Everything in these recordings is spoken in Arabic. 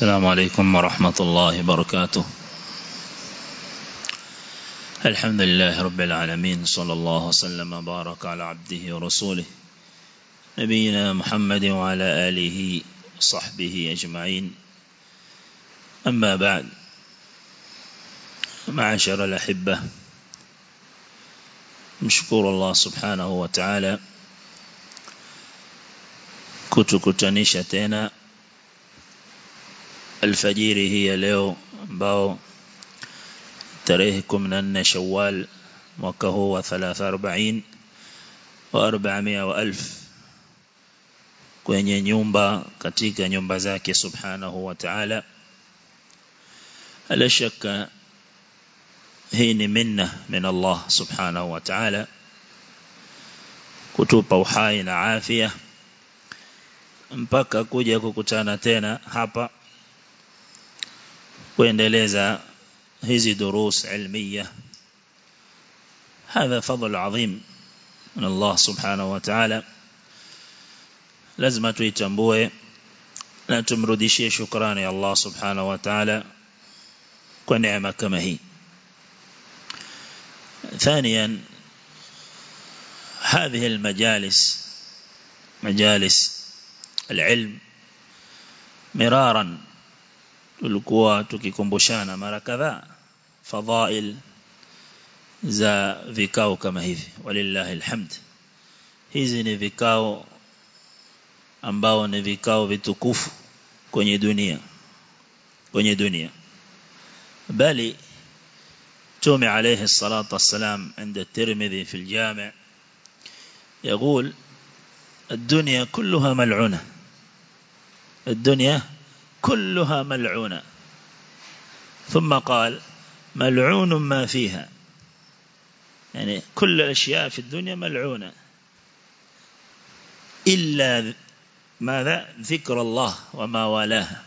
السلام عليكم ورحمة الله وبركاته. الحمد لله رب العالمين صلى الله وسلم وبارك على عبده ورسوله نبينا محمد وعلى آله وصحبه أجمعين. أما بعد معاشر الأحبة نشكر الله سبحانه وتعالى kutukutanisha tena alfajiri hii ya leo ambao tarehe 14 Shawwal mwaka huu wa 43 wa 400 wa alf kwenye nyumba katika nyumba zake subhanahu wa ta'ala. Ala shaka hii ni minna min Allah subhanahu wa ta'ala kutupa uhai na afya mpaka kuja kukutana tena hapa kuendeleza hizi durus ilmiya هذا فضل عظيم من الله سبحانه وتعالى lazima tuitambue na tumrudishie shukrani Allah subhanahu wa ta'ala kwa neema kama hii ثانيا هذه المجالس مجالس العلم مرارا tulikuwa tukikumbushana mara kadhaa fadhail za vikao kama hivi walillahi alhamd hizi ni vikao ambao ni vikao vitukufu kwenye dunia kwenye dunia bali تومي عليه الصلاة والسلام عند الترمذي في الجامع يقول الدنيا كلها ملعونة الدنيا كلها ملعونة. ثم قال ملعون ما فيها. يعني كل الأشياء في الدنيا ملعونة. إلا ماذا؟ ذكر الله وما والاها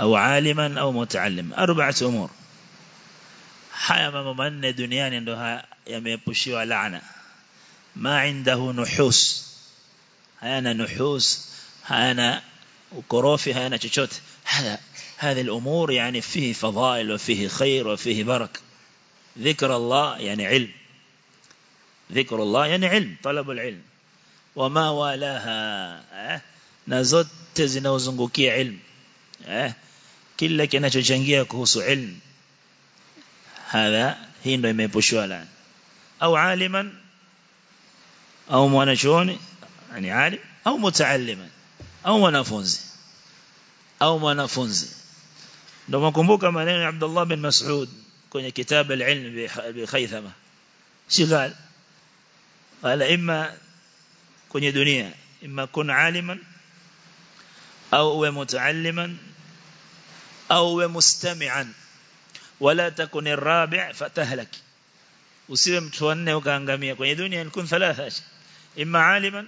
أو عالما أو متعلم أربعة أمور. haya mambo manne duniani ndo laana ma indahu nuhus hayana nuhus hayana وكروفي هانا تشوت. هذا هذه الأمور يعني فيه فضائل وفيه خير وفيه برك ذكر الله يعني علم. ذكر الله يعني علم طلب العلم. وما والاها نزوت تزن وزنقوكي علم كلك أنا تشنجيه كهوس علم. هذا هين ريمي الآن. أو عالما أو مونشون يعني عالم أو متعلما. أو منافونزي أو منافونزي لما كنبوك مالين عبد الله بن مسعود كن كتاب العلم بخيثمة شغال قال إما كن دنيا إما كن عالما أو متعلما أو مستمعا ولا تكن الرابع فتهلك وسيم توانه وكان جميع كن دنيا كن ثلاثة إما عالما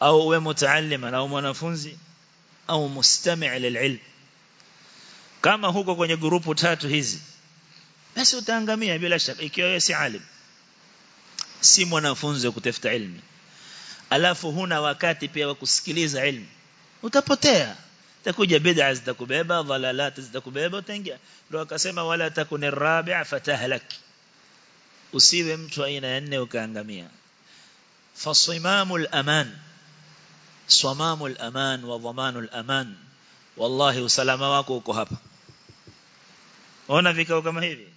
au uwe mutaalliman au mwanafunzi au mustami' lil'ilm. Kama huko kwenye grupu tatu hizi basi utaangamia bila shaka ikiwa wewe si alim. Si mwanafunzi wa kutafuta ilmu. Alafu huna wakati pia wa kusikiliza ilmu. Utapotea. Takuja bid'a zitakubeba dhalalat zitakubeba utaingia. Ndio akasema wala takuni rabi'a fatahlak. Usiwe mtu aina ya nne ukaangamia. Fasimamul aman swamamul aman wa dhamanul aman wallahi usalama wako uko hapa ona vikao kama hivi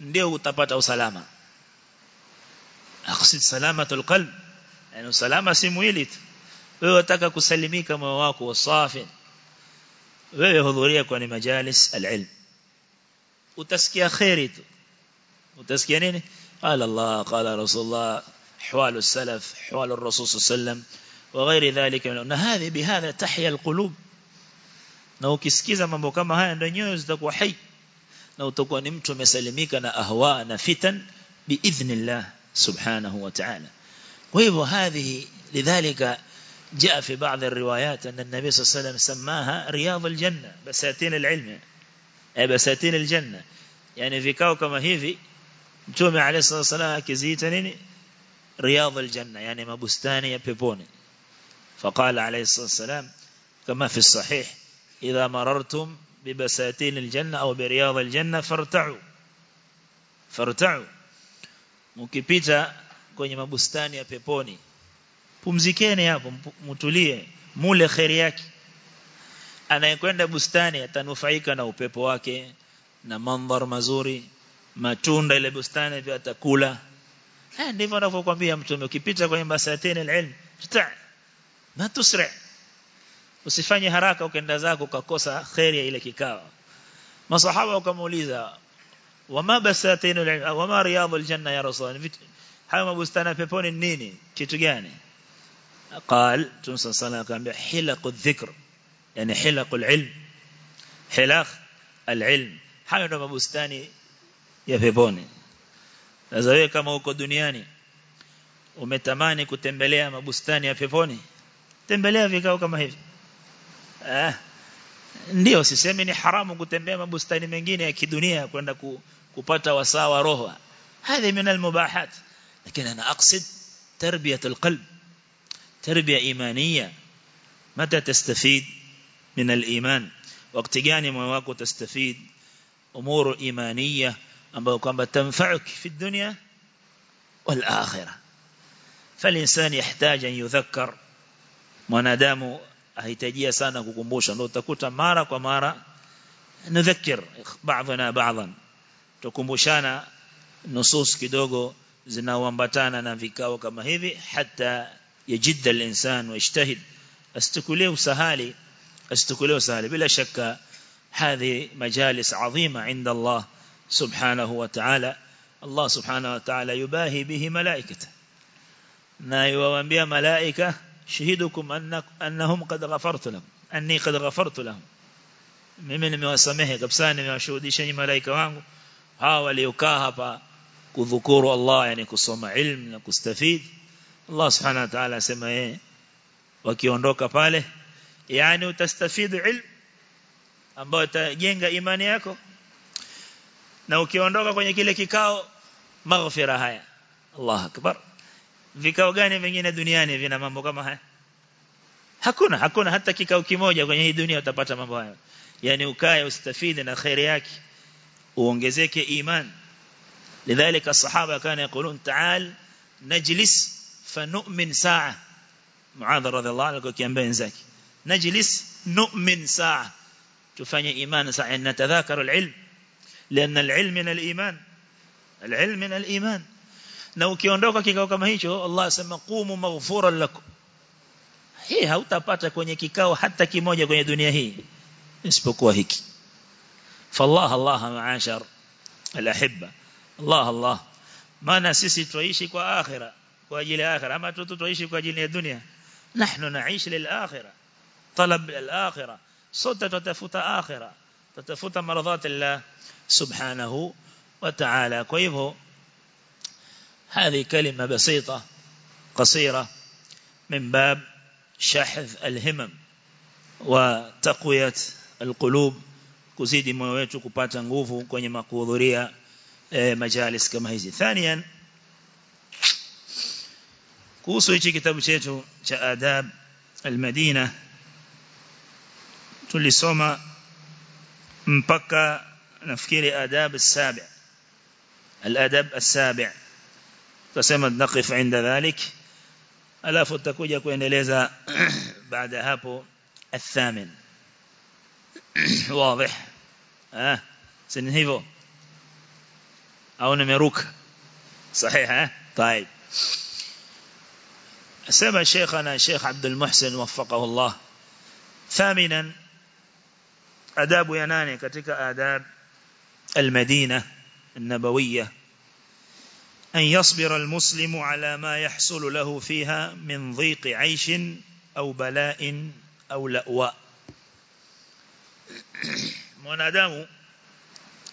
ndio utapata usalama aqsid salamatul qalb yani usalama si mwili tu wewe unataka kusalimika moyo wako wasafi wewe hudhuria kwa ni majalis alilm utasikia khairi tu utasikia nini qala Allah qala Rasulullah ahwal السلف ahwal الرسول صلى الله عليه وسلم وغير ذلك. ن هذه بهذا تحيا القلوب. نو و ما س ك ز كما ه ا ن د حي. نو توكو ت ك و ن م ت م بإذن الله سبحانه وتعالى. ويبو هذه لذلك جاء في بعض الروايات أن النبي صلى الله عليه وسلم سماها رياض الجنة بساتين العلم. أي بساتين الجنة. يعني في كوكما هيفي تومي عليه الصلاة والسلام كزيتنين رياض الجنة. يعني ما بستاني يا بيبوني. فقال عليه الصلاة والسلام kama fi sahih idha marartum bibasatin aljanna au biriyad aljanna farta'u farta'u mkipita kwenye mabustani ya peponi pumzikeni hapo mtulie mule khairi yake anayekwenda bustani atanufaika na upepo wake na mandhar mazuri matunda ile bustani pia atakula eh ndivyo anavyokuambia mtume ukipita kwenye basatini alilm ta ma tusri usifanye haraka ukaenda zako ukakosa khairi ya ile kikao masahaba wakamuuliza wama basatini alilm wama riyadul aljanna ya rasul hayo mabustani peponi nini kitu gani قال تنسى صلاه كان حلق الذكر يعني حلق العلم حلاق العلم hayo ndo mabustani ya peponi sasa wewe kama uko duniani umetamani kutembelea mabustani ya peponi tembelea vikao kama hivi eh ndio sisemi ni haramu kutembea mabustani mengine ya kidunia kwenda ku, kupata wasawa roho هذه من المباحات لكن أنا اقصد تربيه القلب تربيه ايمانيه متى تستفيد من الايمان وقت gani moyo wako tastafid umur imaniyah ambayo kwamba tanfa'uk fi dunya wal akhirah فالانسان يحتاج ان يذكر mwanadamu ahitajia sana kukumbusha ndio utakuta mara kwa mara nadhakir baadhana baadhan tukumbushana nusus kidogo zinaoambatana na vikao kama hivi hata yajidda al-insan wajtahid astukulie usahali astukulie usahali bila shaka هذه مجالس عظيمة عند الله سبحانه وتعالى الله سبحانه وتعالى يباهي به ملائكته na yuwaambia malaika شهدكم أنك أنهم قد غفرت لهم. أني قد غفرت لهم. ممن من وسمه قبسان من شهودي شني ملاك وانغ حاولي وكاها با كذكور الله يعني كصوم علم كستفيد. الله سبحانه وتعالى سمع إيه؟ وكيون روكا باله يعني تستفيد علم. ambao tajenga imani yako na ukiondoka kwenye kile kikao maghfira haya الله أكبر. Vikao gani vingine duniani vina mambo kama haya hakuna hakuna hata kikao kimoja kwenye hii dunia utapata mambo haya yani ukae ustafidi na khairi yake uongezeke iman lidhalika الصحابه كانوا يقولون تعال نجلس فنؤمن ساعه معاذ رضي الله عنه akiambia wenzake نجلس نؤمن ساعه تفanye iman ساعه نتذاكر العلم لأن العلم من الايمان العلم من الايمان na ukiondoka kikao kama hicho Allah asema qumu maghfuran lakum hii hautapata kwenye kikao hata kimoja kwenye dunia hii isipokuwa hiki fallah Allah maashar alahibba Allah Allah maana sisi tuishi kwa akhira kwa ajili ya akhira ama tu tuishi kwa ajili ya dunia nahnu naishi lil akhira talab al akhira sote tutafuta akhira tutafuta maradhat Allah subhanahu wa ta'ala kwa hivyo هذه كلمة بسيطة قصيرة من باب شحذ الهمم وتقوية القلوب كزيد مويتو كباتا نغوفو كوني مقوذوريا مجالس كما هزي ثانيا كوسو يجي كتاب شيتو كآداب المدينة تولي سوما مبكا نفكيري آداب السابع الأدب السابع tusema نقف عند ذلك alafu tutakuja kuendeleza baada hapo الثامن واضح ها سن hivyo? Au nimeruka? صحيح ها طيب سمع شيخنا الشيخ عبد المحسن وفقه الله ثامنا ya nane katika adab المدينة النبويه أن يصبر المسلم على ما يحصل له فيها من ضيق عيش أو بلاء أو لأواء mwanadamu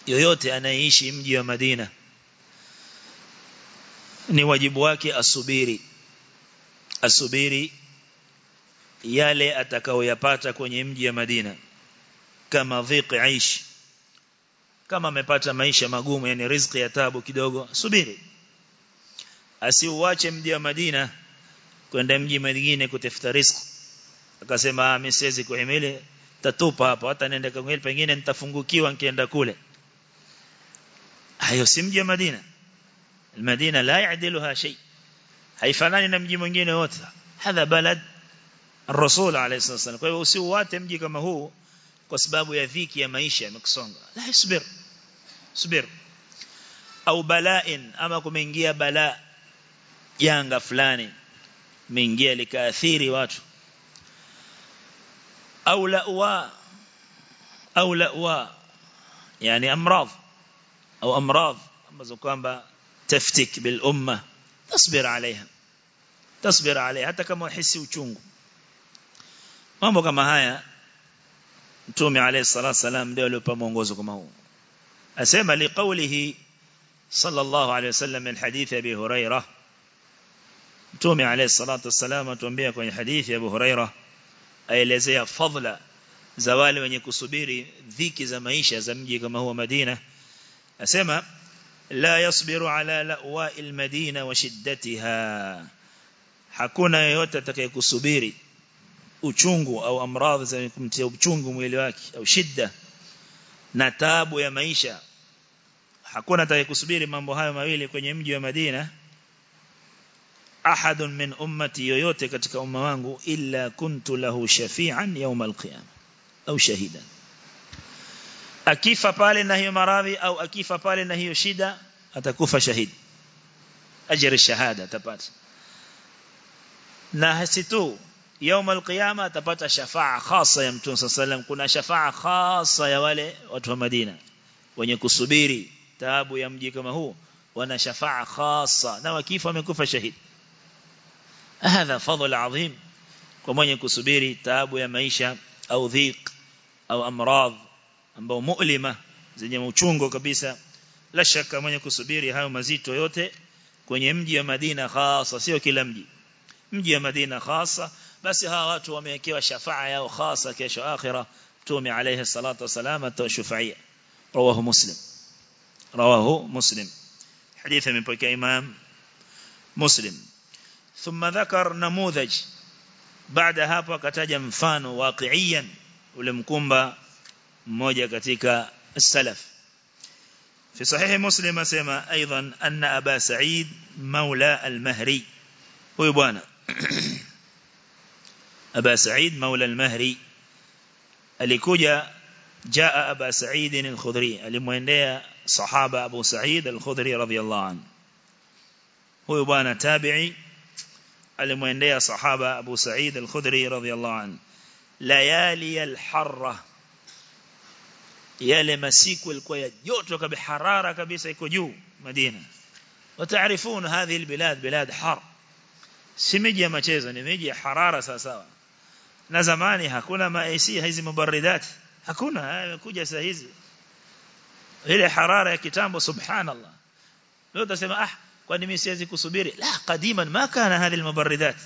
yoyote anayeishi mji wa Madina ni wajibu wake asubiri asubiri yale atakayoyapata kwenye mji wa Madina kama dhiqi aishi kama amepata maisha magumu yani riziki ya tabu kidogo subiri asiuache mji wa Madina kwenda mji mwingine kutafuta riziki akasema mimi siwezi kuhimili tatupa hapa hata niende kwa pengine nitafungukiwa nikienda kule hayo si mji wa Madina المدينة لا يعدلها شيء haifanani na mji mwingine wote hadha balad الرسول عليه الصلاه والسلام kwa hivyo usiuate mji kama huu kwa sababu ya dhiki ya maisha yamekusonga la isbir subir au bala'in ama kumeingia bala Janga fulani mingia likaathiri watu au la'wa au la'wa yani amradh au amradh ambazo kwamba taftik bil umma tasbir alaiha tasbir alaiha hata kama uhisi uchungu mambo kama haya mtume alayhi salatu wasalam ndio aliyopa mwongozo kama huu asema liqaulihi sallallahu alayhi wasallam min hadith abi hurairah mtume alayhi salatu wasalam atuambia kwenye hadithi ya abu Huraira aelezea fadla za wale wenye kusubiri dhiki za maisha za mji kama huwa Madina. Asema la yasbiru ala la'wa'il madina wa shiddatiha. Hakuna yeyote atakayekusubiri uchungu au amradhi za kumtia uchungu mwili wake au shida na taabu ya maisha. Hakuna atakayekusubiri mambo hayo mawili kwenye mji wa Madina أحد من أمتي يوتي كتك أمامه إلا كنت له شفيعا يوم القيامة أو شهيدا. أكيف فالي نهي مرابي أو أكيف فالي نهي شيدا؟ أتكوف شهيد. أجر الشهادة تبات. نهستو يوم القيامة تبات شفاعة خاصة يمتون صلى الله عليه وسلم. كنا شفاعة خاصة يوالي واتفا مدينة. ونيكو سبيري تابو يمجيك ما هو ونا شفاعة خاصة. نوكيف ومكوف شهيد؟ هذا فضل عظيم. كمان يكسبيري تاب يا مايشة أو ذيق أو أمراض أو مؤلمة زي ما تشونغو كبيسة. لا شك كمان يكسبيري هاي مزيد تويوتا كوني مدي مدينة خاصة سيو كلامي مدي مدينة خاصة بس ها واتو ميكي وشفاعة خاصة كيش آخرة. تومي عليه الصلاة والسلامة وشفعية رواه مسلم. رواه مسلم. حديث من بكى إمام مسلم. ثم ذكر نموذج بعد hapo akataja mfano waqiiyan ule mkumba mmoja katika salaf في صحيح مسلم اسمع أيضا ان ابا سعيد مولى المهري huyu bwana ابا سعيد مولى المهري alikuja jaa aba sa'id al-khudri alimwendea sahaba abu sa'id al-khudri radhiyallahu anhu huyu bwana tabi'i المؤنية صحابة أبو سعيد الخدري رضي الله عنه. ليالي الحرة. يالي مسيك والكوية يؤتك بحرارة كبيرة يكجو مدينة. وتعرفون هذه البلاد بلاد حر. سمجي مجيزة نمجي حرارة ساساوة. نزماني هكونا ما ايسي هزي مبردات. هكونا. كجة سهزي هلي حرارة كتاب سبحان الله. لو تسمى أحد. Kwani mimi siwezi kusubiri? La qadiman ma kana hadhi almubaridat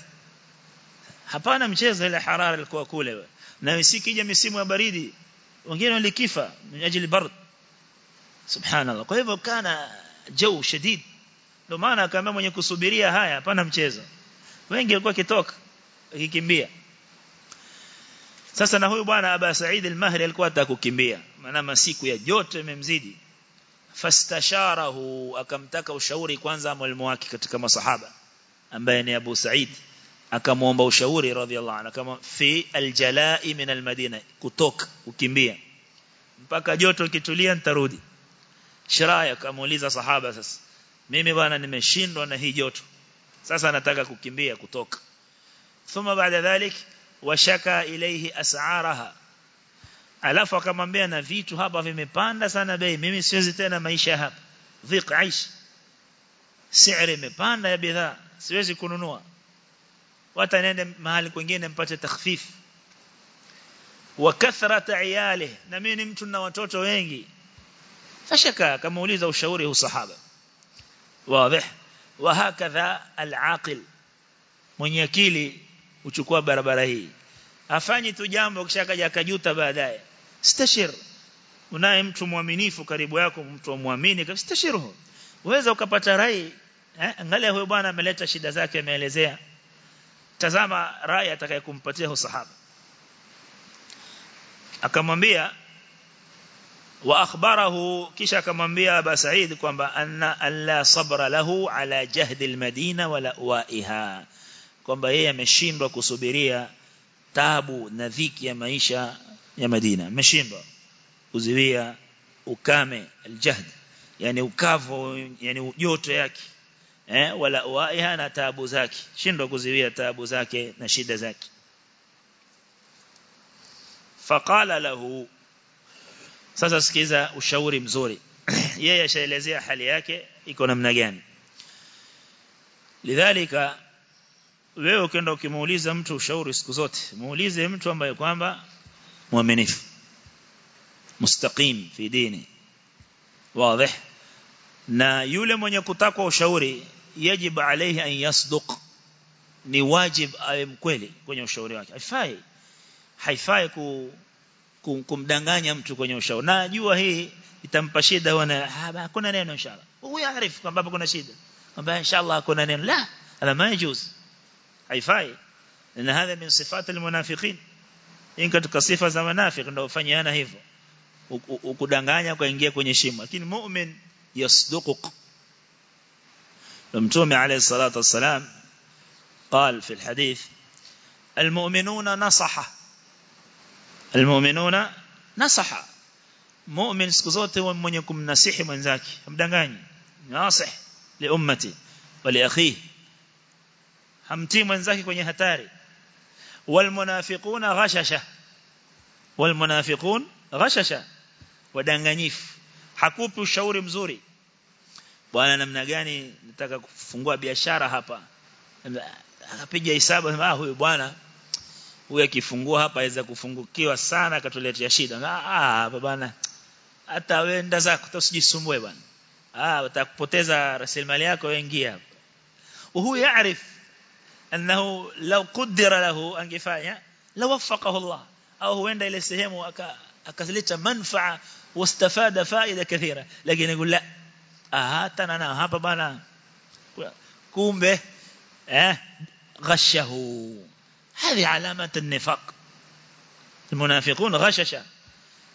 hapana mchezo ile harara ilikuwa kule. Na isikija misimu ya baridi wengine walikifa min bard subhanallah. Kwa hivyo kana jau shadid. Ndio maana akaambia mwenye kusubiria haya hapana mchezo. Wengi walikuwa kitoka akikimbia sasa na huyu bwana Aba Said al-Mahri alikuwa atakukimbia maana masiku ya joto imemzidi fastasharahu akamtaka ushauri kwanza mwalimu wake katika masahaba ambaye ni Abu Said akamuomba ushauri radhiallahu anhu kama fi aljalai min almadina kutoka kukimbia mpaka joto kitulia nitarudi. Shiraya akamuuliza sahaba sasa mimi bwana nimeshindwa na hii joto sasa nataka kukimbia kutoka. Thumma baada dhalik washaka ilayhi as'araha alafu akamwambia na vitu hapa vimepanda sana bei. Mimi siwezi tena maisha hapa. Dhiq aish. Siri imepanda ya bidhaa. Siwezi kununua. Wata niende mahali kwingine mpate takhfif. Wa kathrata iyale na mimi ni mtu na watoto wengi. Fashaka akamuuliza ushauri usahaba wazi wa hakadha al-aqil. Mwenye akili uchukua barabara hii. Afanyi tu jambo kisha akaja akajuta baadaye stashir. Unaye mtu mwaminifu karibu yako mtu muamini kastashiruhu uweza ukapata rai eh angalia huyo bwana ameleta shida zake ameelezea. Tazama rai atakayekumpatia huyo sahaba. Akamwambia wa akhbarahu kisha akamwambia Aba Said kwamba anna alla sabra lahu ala jahdi almadina wala waiha kwamba yeye ameshindwa kusubiria tabu na dhiki ya maisha ya Madina. Meshindwa kuziwia ukame aljahd. Yani ukavu yani joto yake. Eh wala waiha na taabu zake. Shindwa kuziwia taabu zake na shida zake. Faqala lahu. Sasa sikiza ushauri mzuri. Yeye ashaelezea hali yake iko namna gani. Lidhalika wewe ukenda ukimuuliza mtu ushauri siku zote muulize mtu ambaye kwamba muaminifu mustaqim fi dini wazi na yule mwenye kutakwa ushauri yajibu alayhi an yasduq ni wajib awe mkweli kwenye ushauri wake. Haifai haifai ku kumdanganya mtu kwenye ushauri. Na jua hii itampa shida wana hakuna neno inshallah huyu aarifu kwamba kuna shida kwamba inshallah hakuna neno. La ala ma yajuz haifai na hadha min sifat almunafiqin in katika sifa za wanafiki ndio ufanyana hivyo ukudanganya kuingia kwenye shimo lakini mu'min yasduquk mtume alayhi salatu wassalam قال في الحديث المؤمنون نصحه المؤمنون نصح مؤمن siku zote mwenye kumnasihi mwenzake mdanganyi nasih li ummati wa hamtii mwenzake kwenye hatari. Wal munafiquna ghashasha. Wal munafiqun ghashasha. Wadanganyifu. Hakupi ushauri mzuri. Bwana namna gani nataka kufungua biashara hapa? Akapiga hesabu ah huyu bwana huyu akifungua hapa aweza kufungukiwa sana akatuletea shida. Ah bwana hata wenda zako usijisumbue bwana. Ah utakupoteza rasilimali yako ingia huyu yaarif أنه لو قدر له أن يفعل لو وفقه الله. أو هو عند إلى السهم وأكثلت منفعة واستفاد فائدة كثيرة. لكن يقول لا. أهاتنا أنا ها بابانا كوم به. أه غشه. هذه علامة النفاق. المنافقون غشش.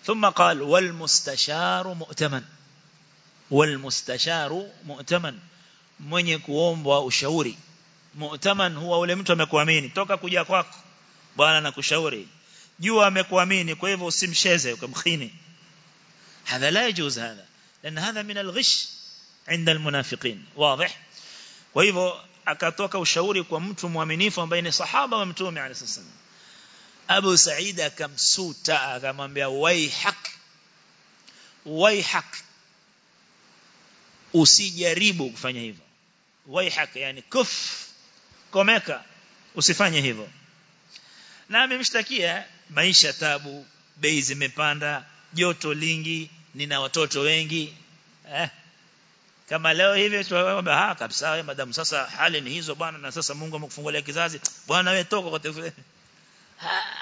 ثم قال والمستشار مؤتمن. والمستشار مؤتمن. من يكون وشوري mu'taman huwa ule mtu amekuamini toka kuja kwako bwana nakushauri jua amekuamini kwa hivyo usimsheze ukamkhini هذا لا يجوز هذا لان هذا من الغش عند المنافقين واضح kwa hivyo akatoka ushauri kwa mtu mwaminifu ambaye ni sahaba wa mtume عليه الصلاه Abu Said akamsuta akamwambia waihak waihak usijaribu kufanya hivyo waihak yani kuf komeka. Usifanye hivyo. Na amemshtakia maisha tabu bei zimepanda joto lingi nina watoto wengi. Eh kama leo hivi tuwaomba ah, ha kabisa wewe madamu sasa hali ni hizo bwana na sasa Mungu amekufungulia kizazi. Bwana wewe toka kwa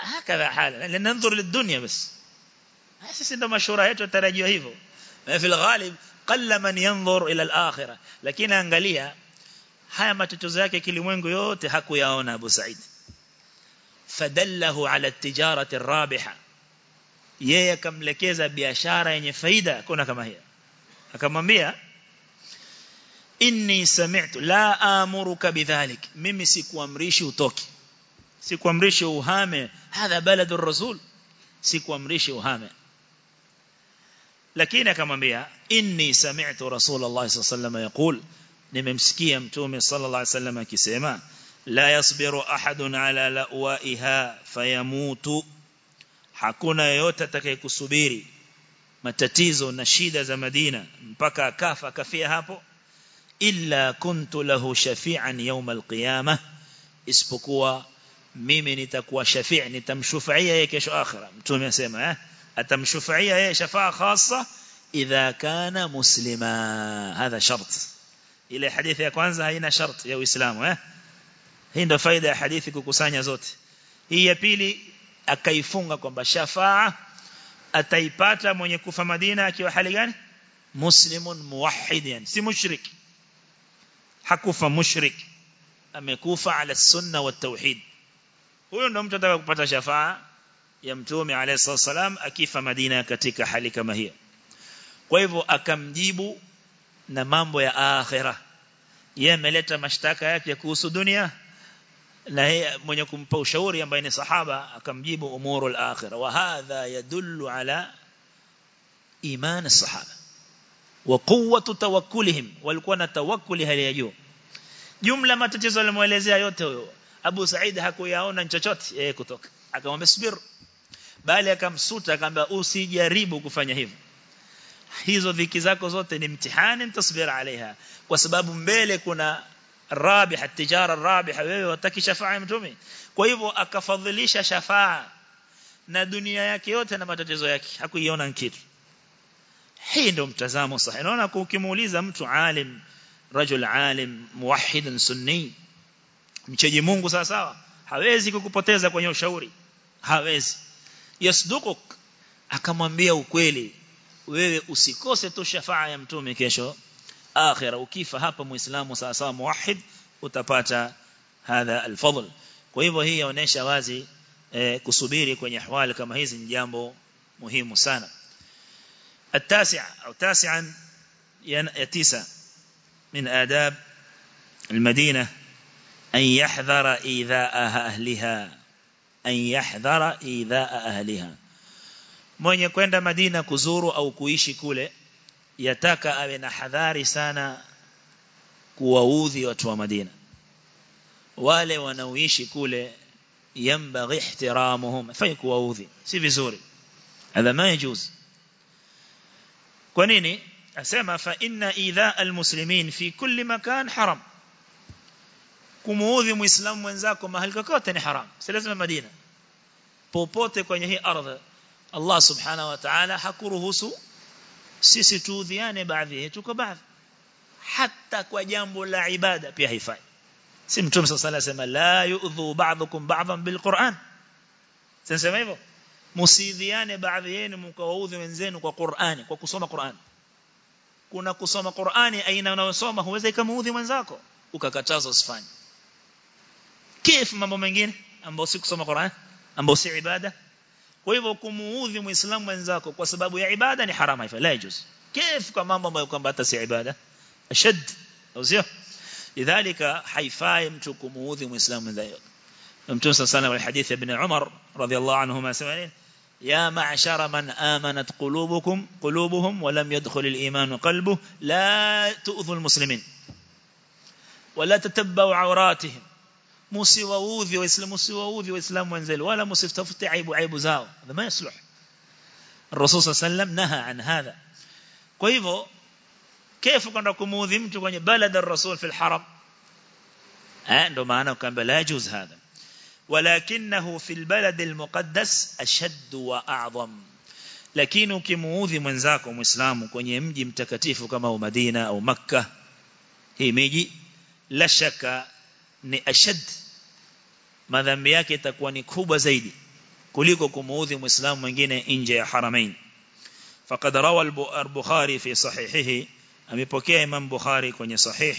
hakadha hali linanzur lidunya basi. Ah, sisi ndio mashura yetu tarajiwa hivyo. Fil ghalib qalla man yanzur ila al-akhirah. Lakini angalia haya machochozo yake kilimwengu yote hakuyaona Abu Said. Fadallahu ala at-tijarati ar-rabiha yeye akamlekeza biashara yenye faida kuna kama hiyo. Akamwambia inni sami'tu la amuruka bidhalik. Mimi sikuamrishi utoke. Sikuamrishi uhame. Hadha baladu rasul. Sikuamrishi uhame. Lakini akamwambia inni sami'tu rasulullah sallallahu alayhi yaqul nimemsikia mtume sallallahu alayhi wasallam akisema la yasbiru ahadun ala lawaiha fayamutu hakuna yeyote atakayekusubiri matatizo na shida za Madina mpaka akafa kafia hapo illa kuntu lahu shafi'an yawm alqiyamah isipokuwa mimi nitakuwa shafi' nitamshufaia yeye kesho akhira mtume anasema eh atamshufaia yeye shafaa khassa idha kana muslima hadha shart ile hadithi ya kwanza haina sharti ya uislamu eh? Hii ndio faida ya hadithi kukusanya zote. Hii ya pili akaifunga kwamba shafaa ataipata mwenye kufa Madina akiwa hali gani? Muslimun muwahhidan si mushrik. Hakufa mushrik. Amekufa ala sunna wa tauhid huyo ndo mtu ataka kupata shafaa ya mtume alayhi salam akifa Madina katika hali kama hiyo. Kwa hivyo akamjibu na mambo ya akhira. Yeye ameleta mashtaka yake kuhusu dunia na yeye mwenye kumpa ushauri ambaye ni sahaba akamjibu umurul akhira. Wa hadha yadullu ala iman as-sahaba wa quwwatu tawakkulihim walikuwa na tawakkuli hali ya juu. Jumla matatizo alimuelezea yote huyo. Abu Said hakuyaona chochote yeye kutoka. Akamwambia subir. Bali akamsuta akamwambia usijaribu kufanya hivyo hizo dhiki zako zote ni mtihani mtasbira alaiha. Kwa sababu mbele kuna rabiha tijara rabiha wewe wataki shafaa mtume. Kwa hivyo akafadhilisha shafaa na dunia yake yote na matatizo yake hakuiona kitu. Hii ndio mtazamo sahihi. Naona ukimuuliza mtu alim rajul alim muwahhid sunni mcheji Mungu sawa sawa hawezi kukupoteza kwenye ushauri. Hawezi. Yasdukuk akamwambia ukweli wewe usikose tu shafaa ya mtume kesho akhira ukifa hapa muislamu sawa sawa muwahhid utapata hadha alfadl kwa hivyo hii inaonyesha wazi eh, kusubiri kwenye ahwali kama hizi ni jambo muhimu sana التاسع أو تاسعا يتسع من آداب المدينة أن يحذر إيذاء أهلها أن يحذر إيذاء أهلها mwenye kwenda Madina kuzuru au kuishi kule yataka awe na hadhari sana kuwaudhi watu wa Madina wale wanaoishi kule yambaghi ihtiramuhum fai kuwaudhi si vizuri hadha ma yajuz kwa nini asema fa inna idha almuslimin fi kulli makan haram kumuudhi muislamu mwenzako mahali kokote ni haram si lazima Madina popote kwenye hii ardhi Allah subhanahu wa ta'ala hakuruhusu sisi tuudhiane baadhi yetu kwa baadhi. Hata kwa jambo la ibada pia haifai. Si mtume sallallahu alayhi wasallam la yu'dhu ba'dukum ba'dhan bilquran. Sasa hivyo? Musidhiane baadhi yenu mkawaudhi wenzenu kwa Qur'ani kwa kusoma Qur'ani. Kuna kusoma Qur'ani aina unayosoma huweza ikamuudhi mwenzako. Ukakataza usifanye. Kifu mambo mengine ambayo si kusoma Qur'ani ambayo si ibada kwa hivyo kumuudhi muislamu mwenzako kwa sababu ya ibada ni harama haifa la yajuz kif kwa mambo ambayo kwamba hata si ibada ashad au sio lidhalika haifai mtu kumuudhi muislamu mwenzake mtume sallallahu alayhi hadith ibn Umar radiyallahu anhuma sema يا معشر من آمنت قلوبكم قلوبهم ولم يدخل الإيمان قلبه لا تؤذوا المسلمين ولا تتبعوا عوراتهم موسي ووذي وإسلام موسي ووذي وإسلام وانزل ولا موسي افتفت عيب وعيب زاو هذا ما يصلح الرسول صلى الله عليه وسلم نهى عن هذا كيفو كيف كان ركم موذي متوقع بلد الرسول في الحرب عنده أنا وكان بلا يجوز هذا ولكنه في البلد المقدس أشد وأعظم لكن كموذي منزاكم إسلام كون يمجي متكتيف كما هو مدينة أو مكة هي ميجي لا شك ni ashad madhambi yake itakuwa ni kubwa zaidi kuliko kumuudhi muislamu mwingine nje ya haramain faqad rawa al-bukhari fi sahihihi amepokea imam bukhari kwenye sahih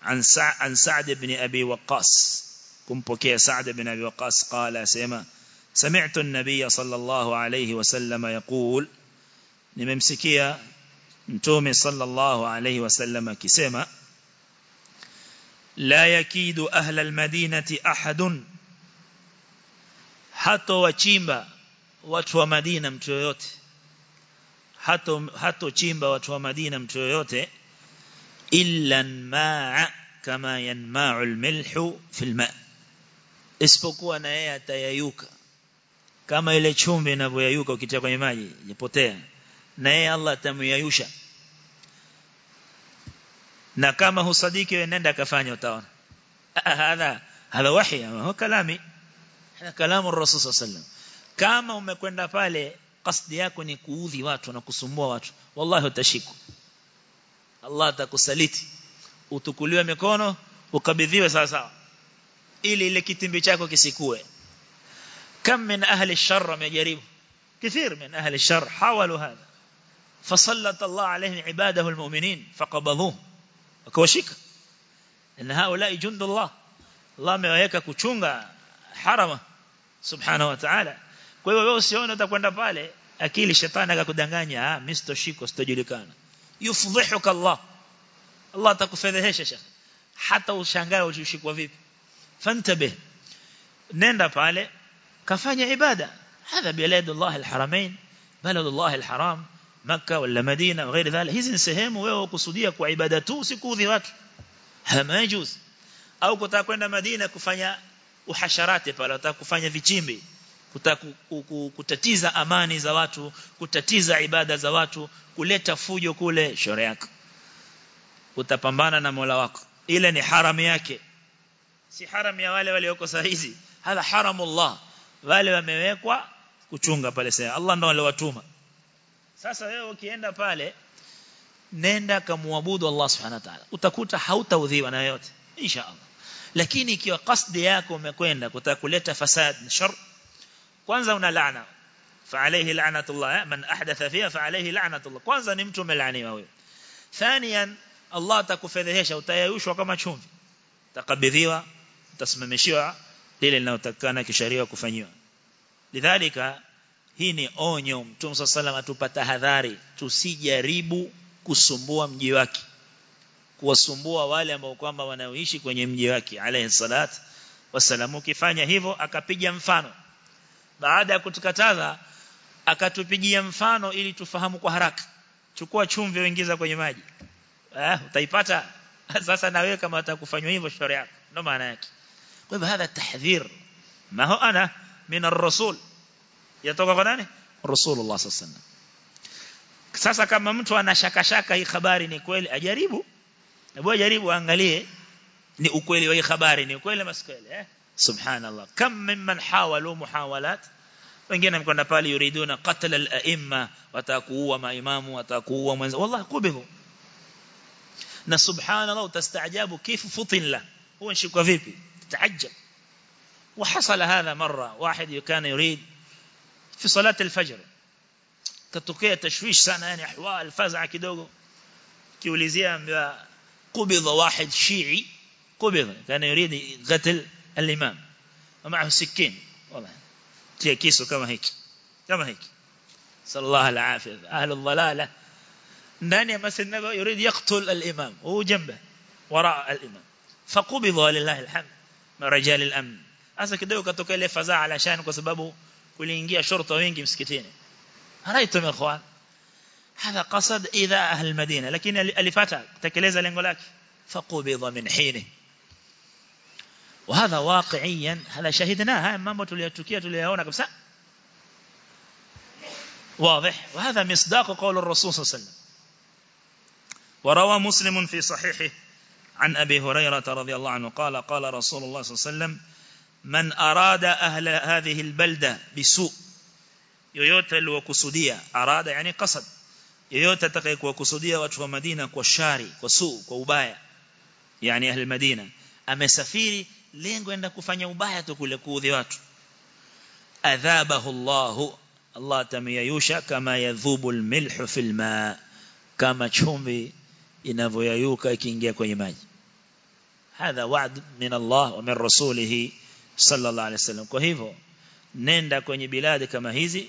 an an sa'd ibn abi waqqas kumpokea sa'd ibn abi waqqas qala sema النبي صلى الله عليه وسلم يقول nimemsikia mtume sallallahu alayhi wasallam akisema la yakidu ahla almadinati ahadun. Hato wachimba watu wa Madina mtu yoyote. Hato hato chimba watu wa Madina mtu yoyote. Illa maa kama yanma'u almilhu fi ma. Isipokuwa na yeye atayayuka. Kama ile chumvi inavyoyayuka ukitia kwenye maji ipotea. Na yeye Allah atamyayusha na kama husadiki wewe nenda kafanya utaona hadha hadha wahi huwa kalami hada kalamu rasul sallam kama umekwenda pale kasdi yako ni kuudhi watu na kusumbua watu wallahi utashikwa Allah atakusaliti utukuliwe mikono ukabidhiwe sawa sawa ili ile kitimbi chako kisikue كم من أهل الشر مجرب كثير من أهل الشر حاولوا هذا فسلط الله عليهم عباده المؤمنين فقبضوه وكوشيك إن هؤلاء جند الله الله ما يك كتشونغا حرمه سبحانه وتعالى كويو يوسيون تكوندا بالي أكيل الشيطان أكا كدنغانيا مستو شيكو استجلكان يفضحك الله الله تكفي تكو فذهش حتى وشانغا وشيك وفيب فانتبه نندا بالي كفاني عبادة هذا بلاد الله الحرمين بلد الله الحرام maka wala madina ghairi dhalika hizi ni sehemu wewe ukusudia kwa ibada tu usikuudhi watu. Hamajuz au kutaka kwenda madina kufanya uhasharate pale unataka kufanya vichimbi kutaka kutatiza amani za watu kutatiza ibada za watu kuleta fujo kule shore yako. Utapambana na Mola wako. Ile ni haramu yake. Si haramu ya wale walioko saa hizi. Hala haramullah wale wamewekwa kuchunga pale sasa Allah ndio aliwatuma sasa wewe ukienda pale nenda kamuabudu Allah subhanahu wa ta'ala. Utakuta hautaudhiwa na yote insha Allah lakini ikiwa kasdi yako umekwenda kutaka kuleta fasad na shar kwanza una laana. Fa la'natullah eh, man ahdatha fiha fa la'natullah. Kwanza ni mtu umelaaniwa wewe thaniyan Allah atakufedhehesha utayayushwa kama chumvi. Utakabidhiwa utasimamishiwa lile linalotakana kisharia kufanyiwa. Lidhalika hii ni onyo. Mtume sallallahu atupa tahadhari. Tusijaribu kusumbua mji wake. Kuwasumbua wale ambao kwamba wanaoishi kwenye mji wake alayhi salat wasalam ukifanya hivyo akapiga mfano. Baada ya kutukataza akatupigia mfano ili tufahamu kwa haraka. Chukua chumvi uingiza kwenye maji. Eh utaipata? Sasa na wewe kama utakufanywa hivyo shauri yako. Ndo maana yake. Kwa hivyo hadha tahdhir ma ana min ar-rasul yatoka kwa nani rasulullah sallallahu sasa kama mtu ana shaka shaka hii habari ni kweli ajaribu hebu ajaribu angalie ni ukweli wa hii habari ni ukweli masikweli eh subhanallah kam mimman hawalu muhawalat wengine mkwenda pale yuriduna qatl al-a'imma watakuua maimamu watakuua mwenza wallahi kubidhu na subhanallah utastaajabu kifu futin la huwa nshikwa vipi تعجب وحصل هذا مرة واحد كان يريد في صلاة الفجر. كتوكيه تشويش sana yani ahwal faz'a kidogo kiulizia قبض واحد شيعي قبض كان يريد قتل الإمام. ومعه سكين. والله. تيه كيسو كما هيك. كما هيك. صلى الله العافية. أهل الضلالة. ya masjid nabawi يريد يقتل الإمام. وهو جنبه. وراء الإمام. فقبض ولله الحمد. رجال الأمن. katoka ile fadhaa alashani kwa sababu وليingia شرطة وينجي مسكتين هرأيتم يا أخوان؟ هذا قصد إذا أهل المدينة لكن اللي فاتا تكليزة لنقولك فقبض من حينه. وهذا واقعيا هذا شهدناها ما موت ليتوكية ليهونك بس. واضح؟ وهذا مصداق قول الرسول صلى الله عليه وسلم. وروى مسلم في صحيحه عن أبي هريرة رضي الله عنه قال قال رسول الله صلى الله عليه وسلم من أراد أهل هذه البلدة بسوء. يوتا الوكسودية أراد يعني قصد. يوتا تقيك وكسودية واتفو مدينة كوشاري وسوء كوباية. يعني أهل المدينة. أما سفيري لينكو عندك فاني وبايا تقول لكو ذيوات أذابه الله. الله تمي يوشا كما يذوب الملح في الماء. كما تشومي إنفو ييوكا كينجيكو يماج هذا وعد من الله ومن رسوله. Sallallahu alaihi wasallam kwa hivyo nenda kwenye biladi kama hizi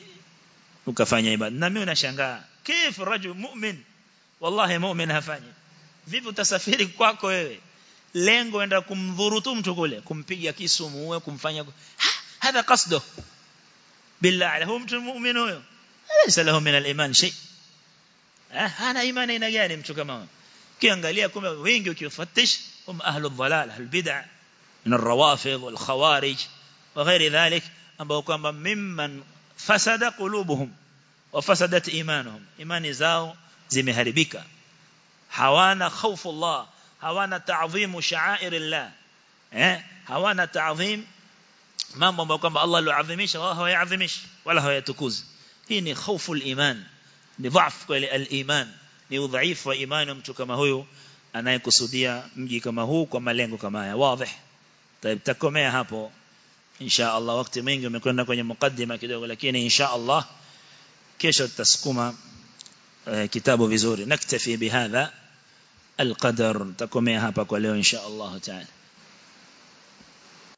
ukafanya ibada na mimi nashangaa kif rajul mu'min wallahi mu'min hafanyi vipi utasafiri kwako wewe lengo enda kumdhuru tu mtu kule kumpiga kisu muue kumfanya hadha qasdo billah alahu mtu mu'min huyo laysa lahu min al-iman shay hana imani ina gani mtu kama huyo kiangalia kumbe wengi ukifuatish hum ahlul dhalal ahlul bid'ah من الروافض والخوارج وغير ذلك أبوكم ممن فسد قلوبهم وفسدت إيمانهم. إيمان زاو زي زمهربك هوانا خوف الله هوانا تعظيم شعائر الله. إيه؟ هوانا تعظيم ما أبوكم الله لو عظمش الله هو يعظمش ولا هو يتكوز. هنا خوف الإيمان لضعف الإيمان لضعيف وإيمانهم كما هو. أنا يقصدية مجي كما هو كما لينك كما هو واضح. طيب تكومي هابو. إن شاء الله وقت مينجو ميكون نكوني مقدمة كدوغو لكن إن شاء الله كيشو تسكوما آه، كتابه بزوري نكتفي بهذا القدر. تكومي هابا كوليو إن شاء الله تعالى.